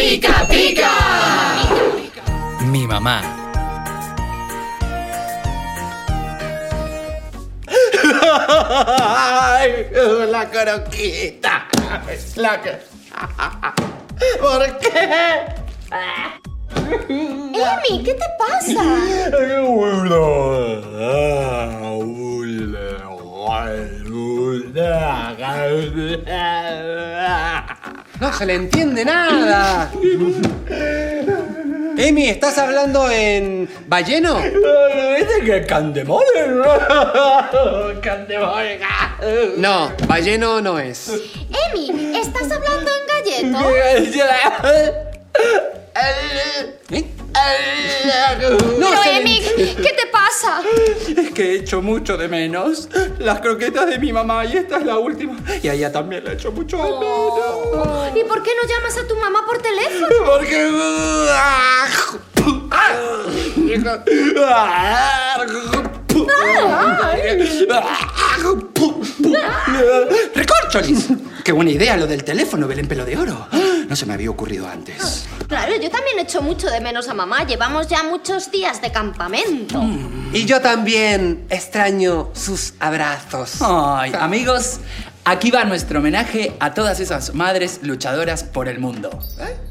pica, pica. Mi mamá. Ay, la croquita. La que... ¿Por qué? Emi, ¿qué te pasa? Se le entiende nada. Emi, ¿estás hablando en balleno? ¿Dice que candemore? Candemore. No, balleno no es. Emi, ¿estás hablando en galleto? ¿Eh? No, Emi, ¿qué te pasa? Es que he hecho mucho de menos las croquetas de mi mamá y esta es la última. Y a ella también le he hecho mucho de menos. ¿Y por qué no llamas a tu mamá por teléfono? Porque... ¡Recorcholis! ¡Qué buena idea lo del teléfono, Belén Pelo de Oro! No se me había ocurrido antes. Claro, yo también echo mucho de menos a mamá. Llevamos ya muchos días de campamento. Y yo también extraño sus abrazos. Ay, amigos, aquí va nuestro homenaje a todas esas madres luchadoras por el mundo. ¿Eh?